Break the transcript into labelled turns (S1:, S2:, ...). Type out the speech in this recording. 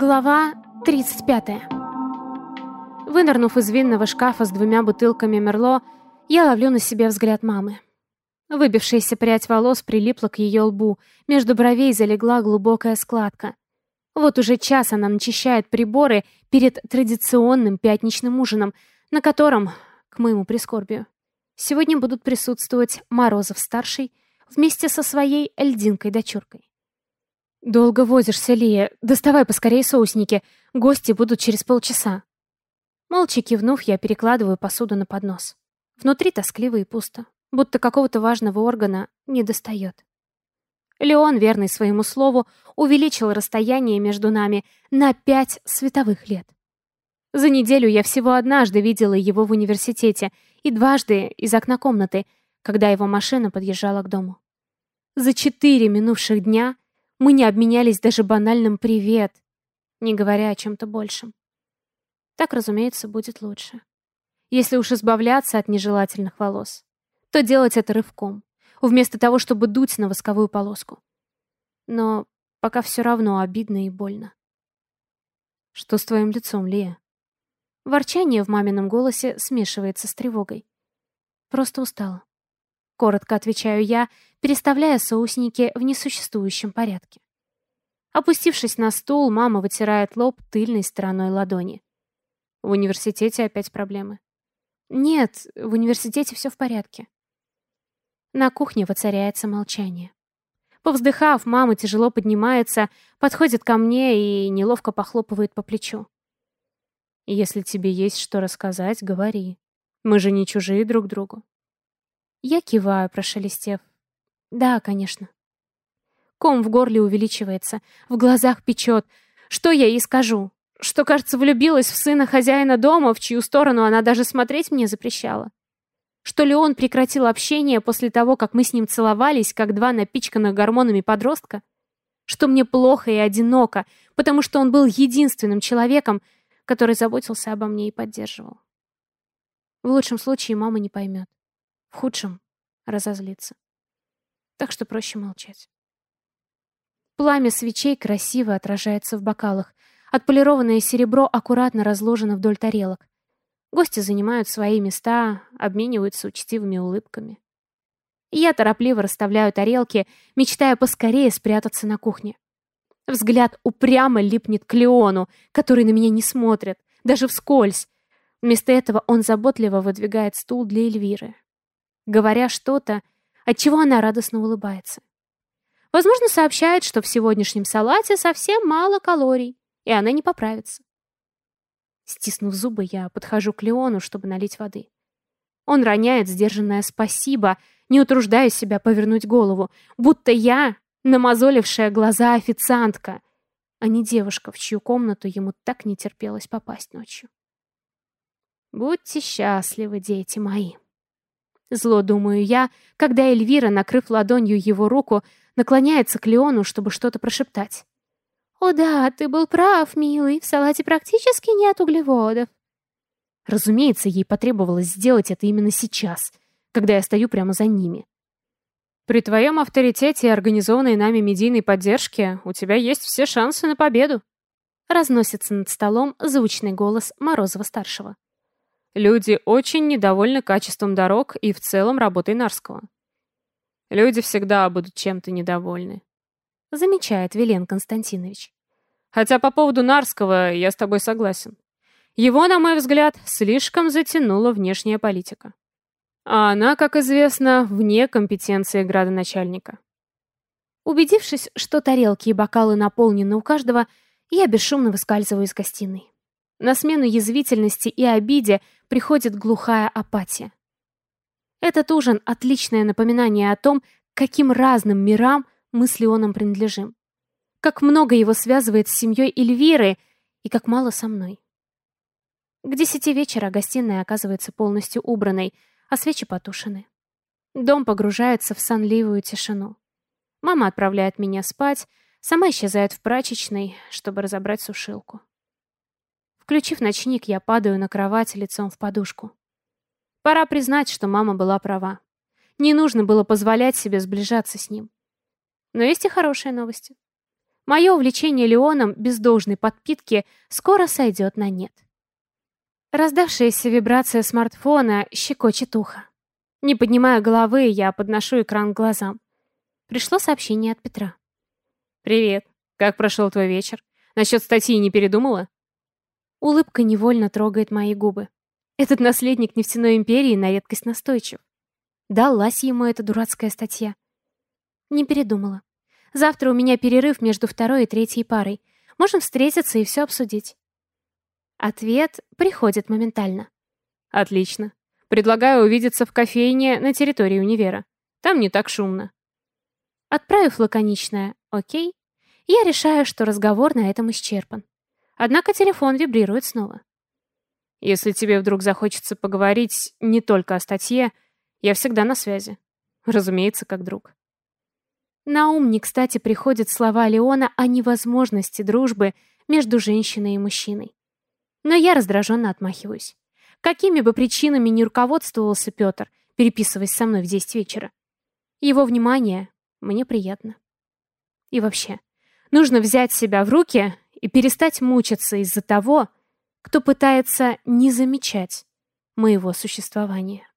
S1: Глава 35. Вынырнув из винного шкафа с двумя бутылками Мерло, я ловлю на себе взгляд мамы. Выбившаяся прядь волос прилипла к ее лбу, между бровей залегла глубокая складка. Вот уже час она начищает приборы перед традиционным пятничным ужином, на котором, к моему прискорбию, сегодня будут присутствовать Морозов-старший вместе со своей льдинкой-дочуркой. «Долго возишься, Лия. Доставай поскорее соусники. Гости будут через полчаса». Молча кивнув, я перекладываю посуду на поднос. Внутри тоскливо и пусто, будто какого-то важного органа не достает. Леон, верный своему слову, увеличил расстояние между нами на пять световых лет. За неделю я всего однажды видела его в университете и дважды из окна комнаты, когда его машина подъезжала к дому. За четыре минувших дня — мы не обменялись даже банальным «привет», не говоря о чем-то большем. Так, разумеется, будет лучше. Если уж избавляться от нежелательных волос, то делать это рывком, вместо того, чтобы дуть на восковую полоску. Но пока все равно обидно и больно. «Что с твоим лицом, Лия?» Ворчание в мамином голосе смешивается с тревогой. Просто устала. Коротко отвечаю я, переставляя соусники в несуществующем порядке. Опустившись на стул, мама вытирает лоб тыльной стороной ладони. В университете опять проблемы. Нет, в университете все в порядке. На кухне воцаряется молчание. Повздыхав, мама тяжело поднимается, подходит ко мне и неловко похлопывает по плечу. «Если тебе есть что рассказать, говори. Мы же не чужие друг другу». Я киваю, прошелестев. Да, конечно. Ком в горле увеличивается, в глазах печет. Что я ей скажу? Что, кажется, влюбилась в сына хозяина дома, в чью сторону она даже смотреть мне запрещала? Что ли он прекратил общение после того, как мы с ним целовались, как два напичканных гормонами подростка? Что мне плохо и одиноко, потому что он был единственным человеком, который заботился обо мне и поддерживал. В лучшем случае мама не поймет. Худшем — разозлиться. Так что проще молчать. Пламя свечей красиво отражается в бокалах. Отполированное серебро аккуратно разложено вдоль тарелок. Гости занимают свои места, обмениваются учтивыми улыбками. Я торопливо расставляю тарелки, мечтая поскорее спрятаться на кухне. Взгляд упрямо липнет к Леону, который на меня не смотрит, даже вскользь. Вместо этого он заботливо выдвигает стул для Эльвиры говоря что-то, от чего она радостно улыбается. Возможно, сообщает, что в сегодняшнем салате совсем мало калорий, и она не поправится. Стиснув зубы, я подхожу к Леону, чтобы налить воды. Он роняет сдержанное «спасибо», не утруждая себя повернуть голову, будто я намазолившая глаза официантка, а не девушка, в чью комнату ему так не терпелось попасть ночью. Будьте счастливы, дети мои. Зло думаю я, когда Эльвира, накрыв ладонью его руку, наклоняется к Леону, чтобы что-то прошептать. «О да, ты был прав, милый, в салате практически нет углеводов». Разумеется, ей потребовалось сделать это именно сейчас, когда я стою прямо за ними. «При твоем авторитете и организованной нами медийной поддержке у тебя есть все шансы на победу», разносится над столом звучный голос Морозова-старшего. Люди очень недовольны качеством дорог и в целом работой Нарского. Люди всегда будут чем-то недовольны. Замечает Вилен Константинович. Хотя по поводу Нарского я с тобой согласен. Его, на мой взгляд, слишком затянула внешняя политика. А она, как известно, вне компетенции градоначальника. Убедившись, что тарелки и бокалы наполнены у каждого, я бесшумно выскальзываю из гостиной. На смену язвительности и обиде приходит глухая апатия. Этот ужин — отличное напоминание о том, каким разным мирам мы с Леоном принадлежим. Как много его связывает с семьей Эльвиры и как мало со мной. К десяти вечера гостиная оказывается полностью убранной, а свечи потушены. Дом погружается в сонливую тишину. Мама отправляет меня спать, сама исчезает в прачечной, чтобы разобрать сушилку. Включив ночник, я падаю на кровать лицом в подушку. Пора признать, что мама была права. Не нужно было позволять себе сближаться с ним. Но есть и хорошие новости. Мое увлечение Леоном без должной подпитки скоро сойдет на нет. Раздавшаяся вибрация смартфона щекочет ухо. Не поднимая головы, я подношу экран к глазам. Пришло сообщение от Петра.
S2: «Привет. Как прошел твой вечер? Насчет статьи не передумала?»
S1: Улыбка невольно трогает мои губы. Этот наследник нефтяной империи на редкость настойчив. Далась ему эта дурацкая статья. Не передумала. Завтра у меня перерыв между второй и третьей парой. Можем встретиться и все обсудить. Ответ приходит моментально.
S2: Отлично. Предлагаю увидеться в кофейне на территории универа. Там не так шумно.
S1: Отправив лаконичное «Окей», я решаю, что разговор на этом исчерпан. Однако телефон вибрирует снова.
S2: Если тебе вдруг захочется поговорить не только о статье, я всегда на связи. Разумеется, как друг.
S1: На ум не кстати приходят слова Леона о невозможности дружбы между женщиной и мужчиной. Но я раздраженно отмахиваюсь. Какими бы причинами ни руководствовался Петр, переписываясь со мной в 10 вечера. Его внимание мне приятно. И вообще, нужно взять себя в руки и перестать мучиться из-за того, кто пытается не замечать моего существования.